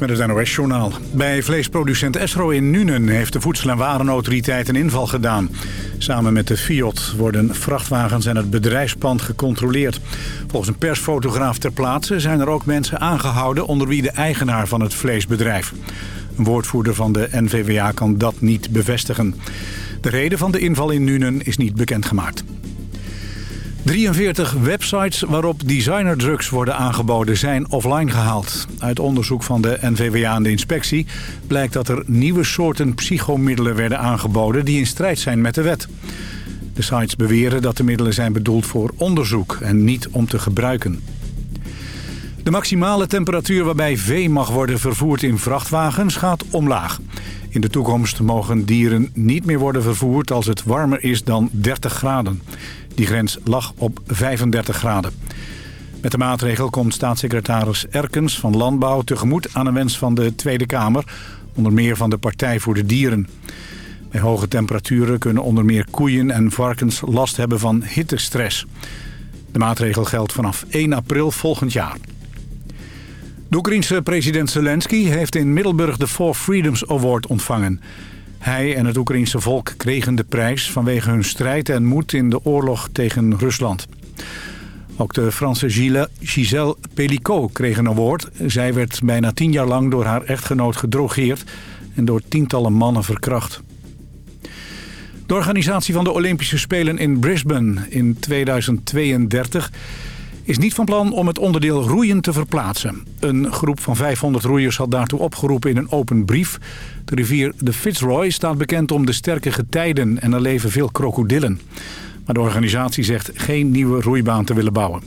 Met het NOS-journaal. Bij vleesproducent Esro in Nuenen heeft de Voedsel- en Warenautoriteit een inval gedaan. Samen met de Fiat worden vrachtwagens en het bedrijfspand gecontroleerd. Volgens een persfotograaf ter plaatse zijn er ook mensen aangehouden... onder wie de eigenaar van het vleesbedrijf. Een woordvoerder van de NVWA kan dat niet bevestigen. De reden van de inval in Nuenen is niet bekendgemaakt. 43 websites waarop designerdrugs worden aangeboden zijn offline gehaald. Uit onderzoek van de NVWA en de inspectie blijkt dat er nieuwe soorten psychomiddelen werden aangeboden die in strijd zijn met de wet. De sites beweren dat de middelen zijn bedoeld voor onderzoek en niet om te gebruiken. De maximale temperatuur waarbij vee mag worden vervoerd in vrachtwagens gaat omlaag. In de toekomst mogen dieren niet meer worden vervoerd als het warmer is dan 30 graden. Die grens lag op 35 graden. Met de maatregel komt staatssecretaris Erkens van Landbouw tegemoet aan een wens van de Tweede Kamer, onder meer van de Partij voor de Dieren. Bij hoge temperaturen kunnen onder meer koeien en varkens last hebben van hittestress. De maatregel geldt vanaf 1 april volgend jaar. De president Zelensky heeft in Middelburg de Four Freedoms Award ontvangen. Hij en het Oekraïense volk kregen de prijs vanwege hun strijd en moed in de oorlog tegen Rusland. Ook de Franse Gisèle Pellicot kreeg een award. Zij werd bijna tien jaar lang door haar echtgenoot gedrogeerd en door tientallen mannen verkracht. De organisatie van de Olympische Spelen in Brisbane in 2032 is niet van plan om het onderdeel roeien te verplaatsen. Een groep van 500 roeiers had daartoe opgeroepen in een open brief. De rivier de Fitzroy staat bekend om de sterke getijden en er leven veel krokodillen. Maar de organisatie zegt geen nieuwe roeibaan te willen bouwen.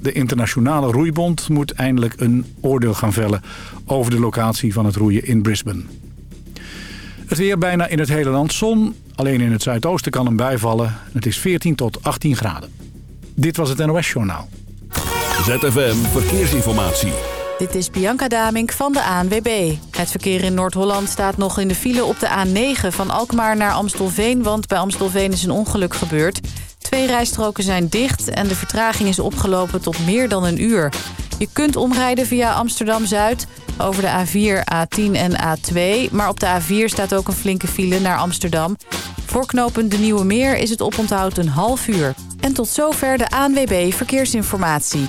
De Internationale Roeibond moet eindelijk een oordeel gaan vellen over de locatie van het roeien in Brisbane. Het weer bijna in het hele land zon. Alleen in het zuidoosten kan een bui vallen. Het is 14 tot 18 graden. Dit was het NOS Journaal. ZFM Verkeersinformatie. Dit is Bianca Damink van de ANWB. Het verkeer in Noord-Holland staat nog in de file op de A9 van Alkmaar naar Amstelveen... want bij Amstelveen is een ongeluk gebeurd. Twee rijstroken zijn dicht en de vertraging is opgelopen tot meer dan een uur. Je kunt omrijden via Amsterdam-Zuid over de A4, A10 en A2... maar op de A4 staat ook een flinke file naar Amsterdam. Voor knooppunt De Nieuwe Meer is het oponthoud een half uur. En tot zover de ANWB Verkeersinformatie.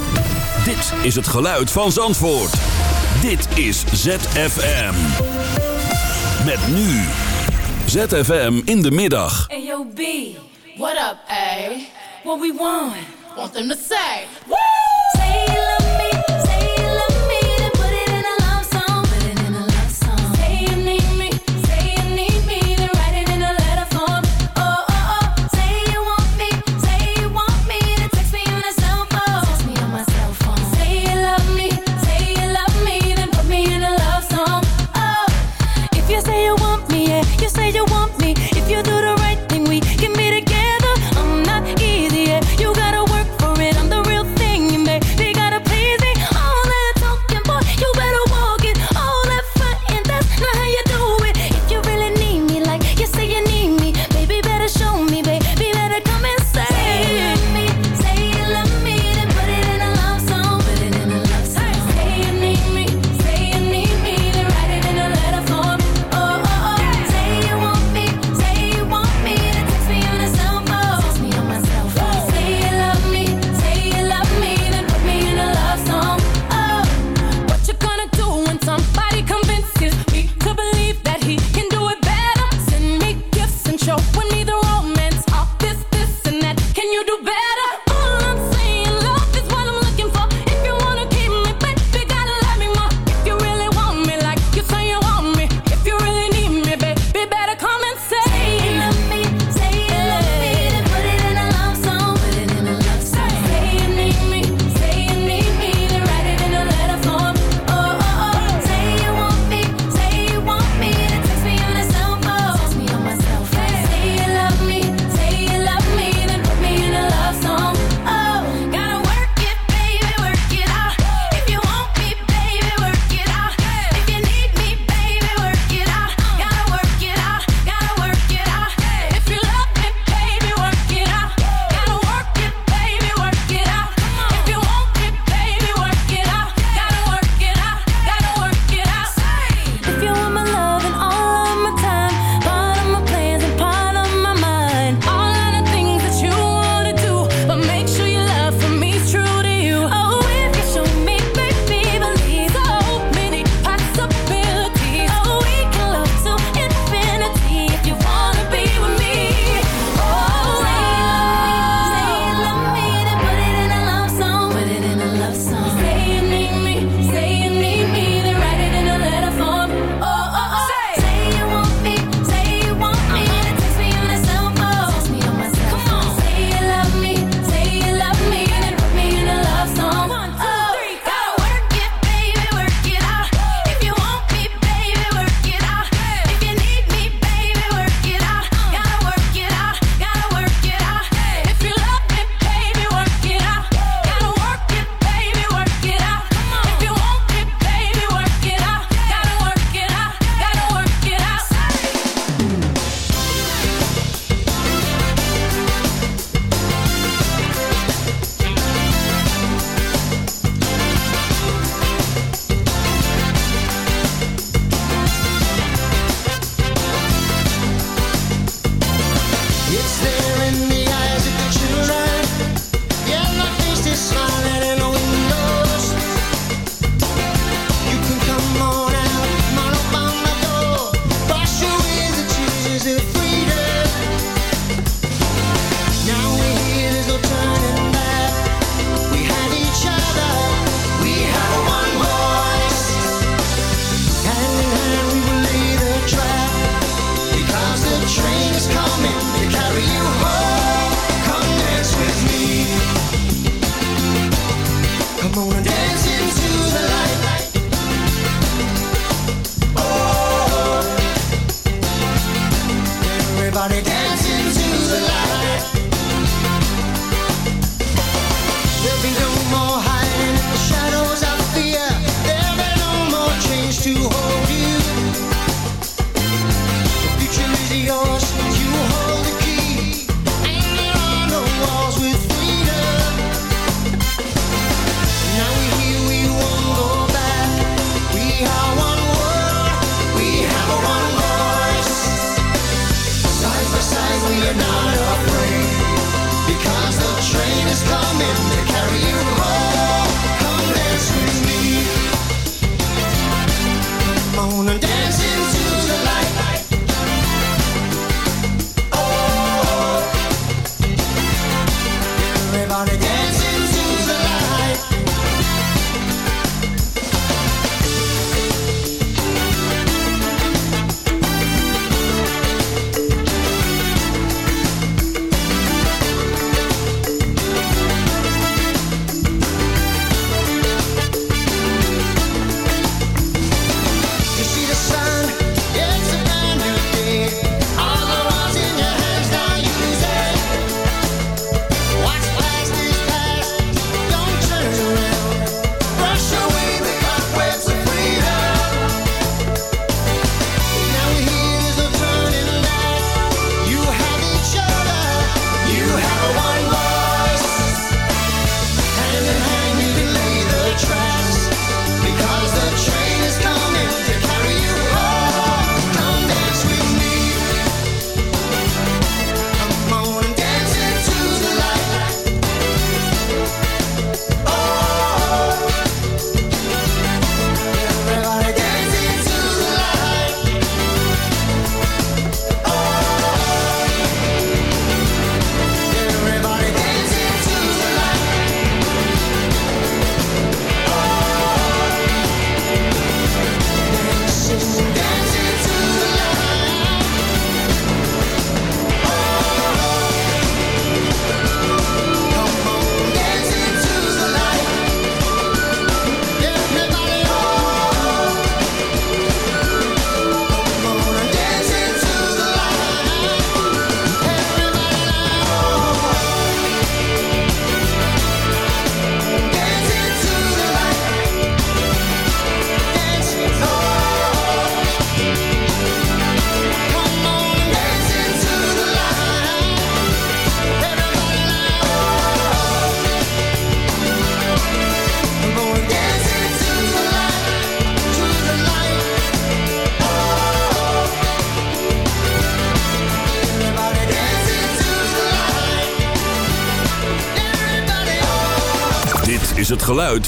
Dit is het geluid van Zandvoort. Dit is ZFM. Met nu. ZFM in de middag. Hey yo B, what up A? What we want? Want them to say, woo!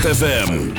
ZFM.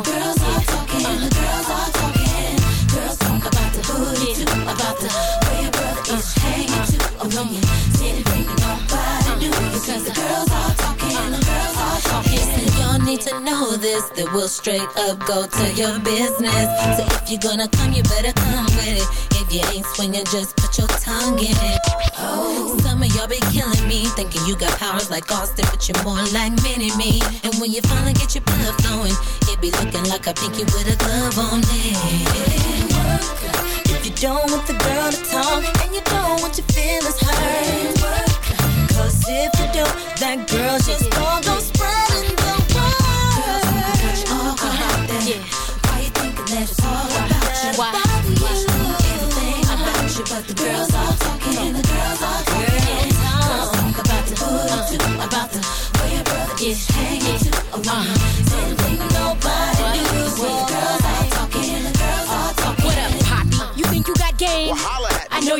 Girls are talking, the girls are talking. Girls talk about the booty about the way your brother is hanging too. Oh, when you sit and think nobody knew because the girls are talking, the girls are talking. So y'all need to know this, that we'll straight up go to your business. So if you're gonna come, you better come with it. If you ain't swinging, just put your tongue in it me. Thinking you got powers like Austin, but you're more like mini me. And when you finally get your blood flowing, it be looking like a pinky with a glove on it. If you don't want the girl to talk, and you don't want your feelings hurt. Cause if you don't, that girl just gon' go spreading the word. Girls, oh my gosh, all about that. Why you thinking that it's all about you? Why?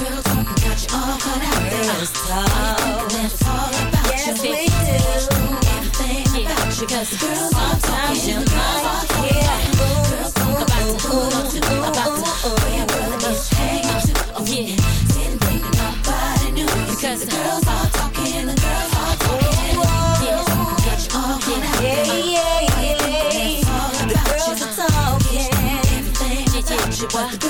Girls talking got you all cut out. Talk. All about Yes, you. we do. Everything about you. Cause the girls all Sometimes talking. you The girls all might, talking. yeah. Girls talk about the hood too. About the where your brother is hanging to. Oh, Yeah. Didn't think nobody knew. Because the girls all talking. The girls all talking. Yeah. Got you all cut out. Yeah, yeah, It's all The about girls you. are talking. Everything about you. But the girls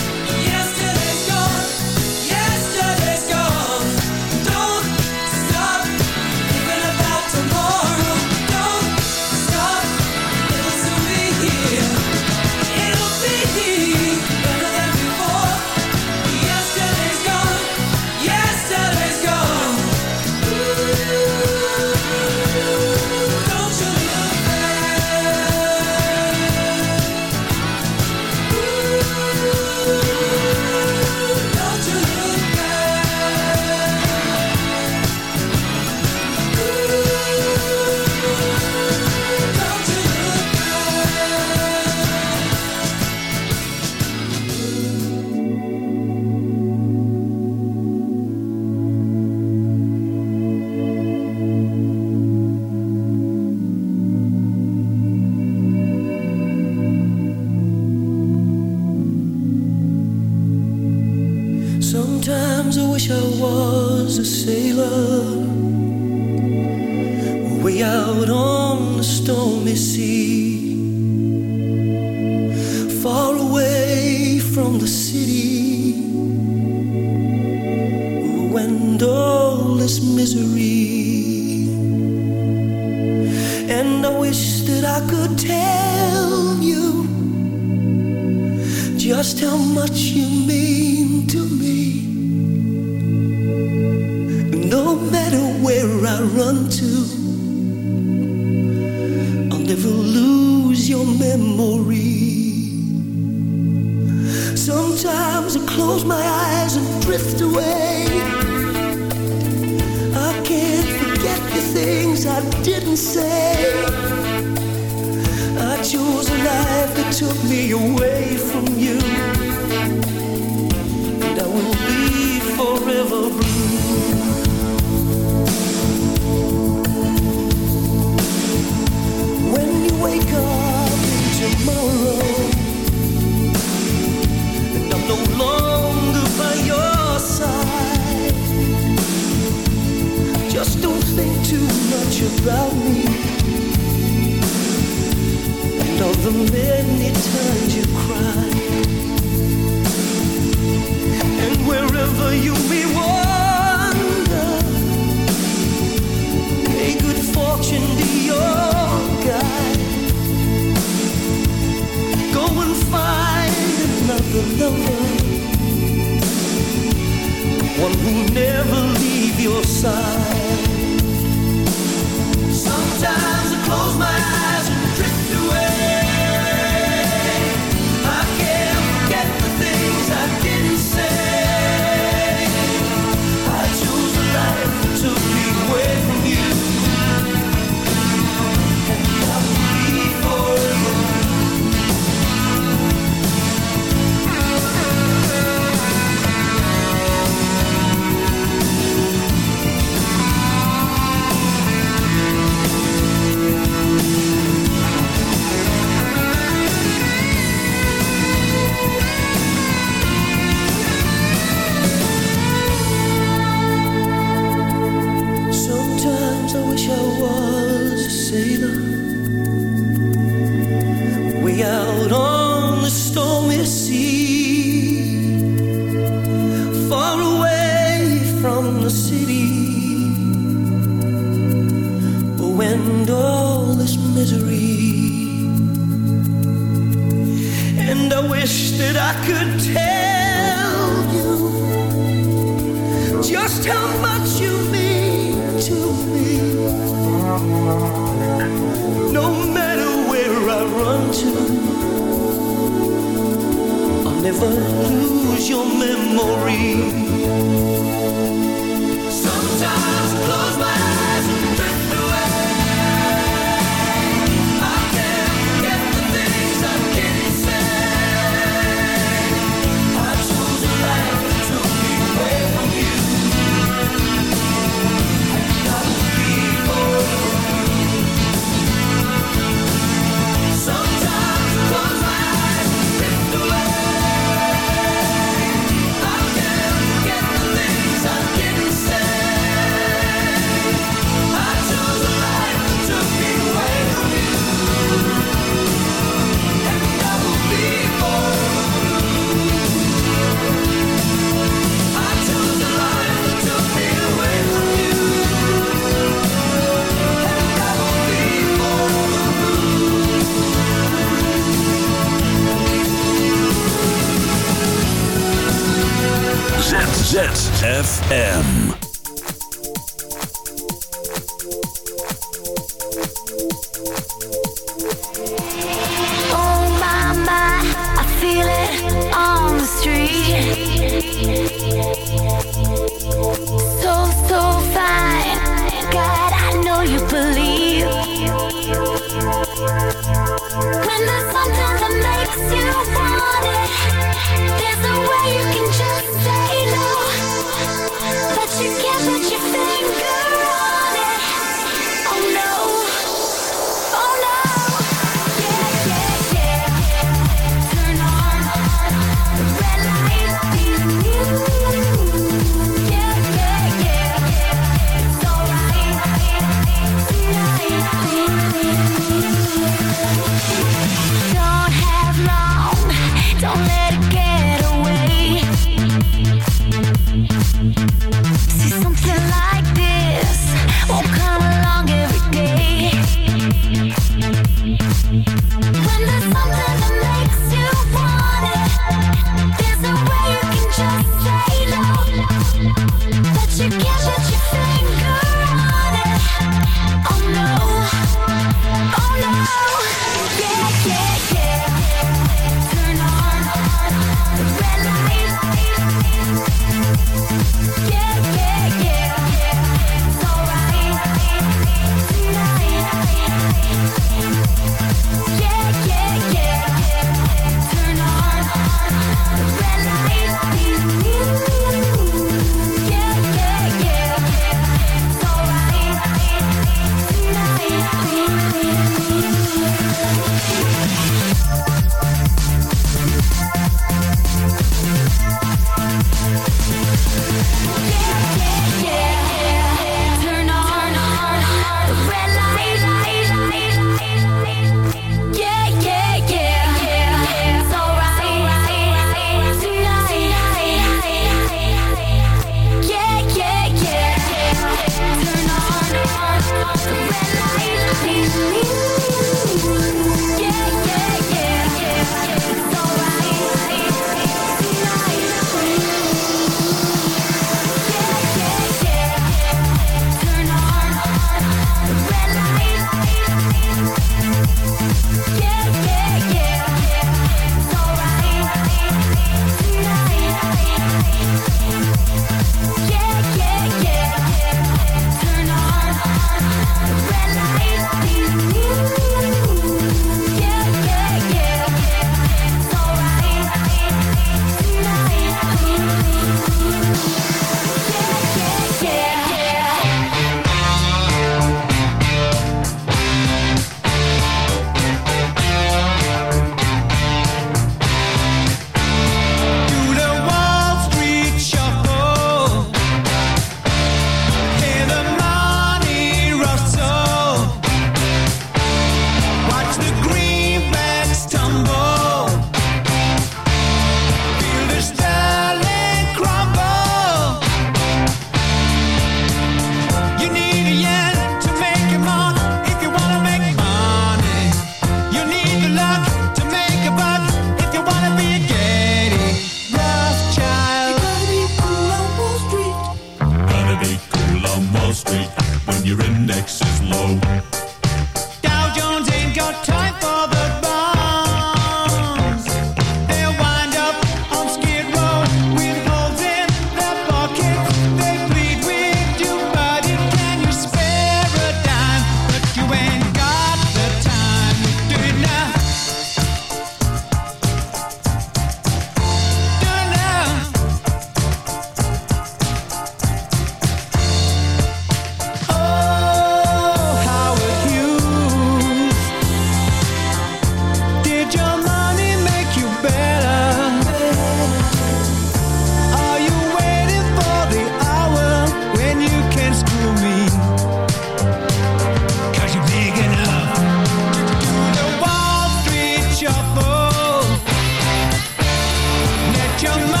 your mind.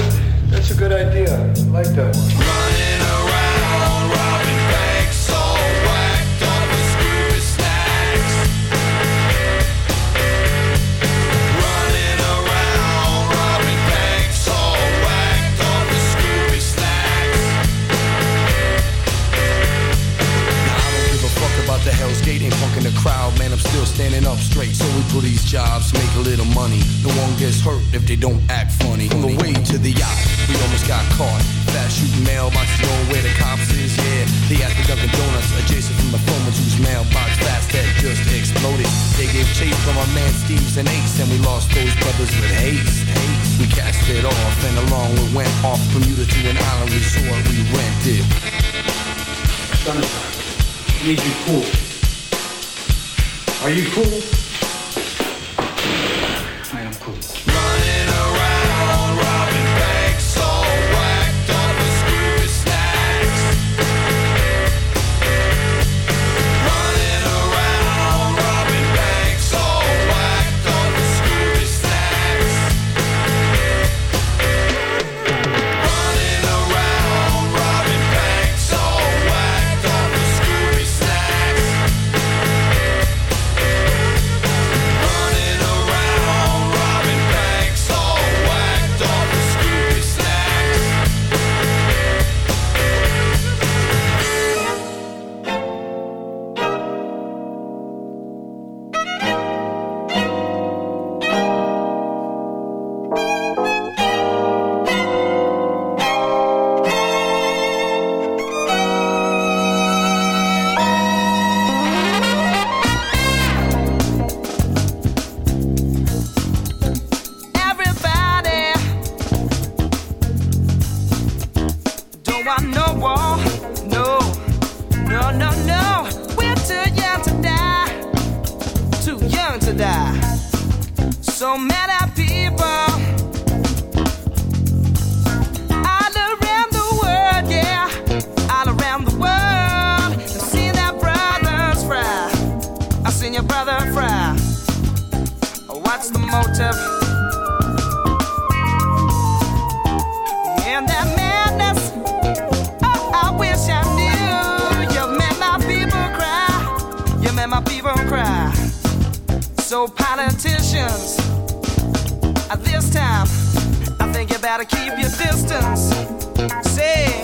that's a good idea. I like that one. Steve's and Ace, and we lost those brothers with haste. We cast it off, and along we went off Bermuda to an island resort we rented. I need you cool. Are you cool? I've your brother fry. What's the motive? And that madness, oh, I wish I knew. You made my people cry. You made my people cry. So politicians, at this time, I think you better keep your distance. Say,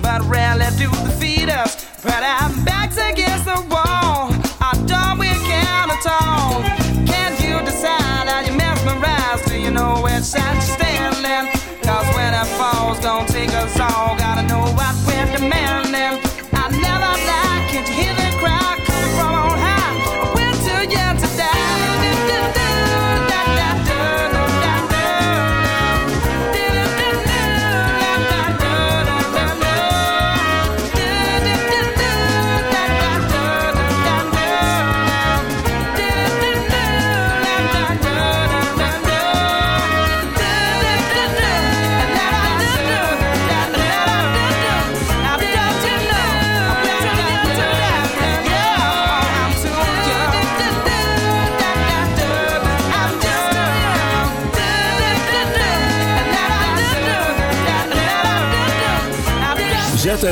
but rarely do defeat us. But our backs against the wall, our done we can at all. Can't you decide how you mesmerize? Do you know which side you're standing? Cause when it falls, gonna take us all.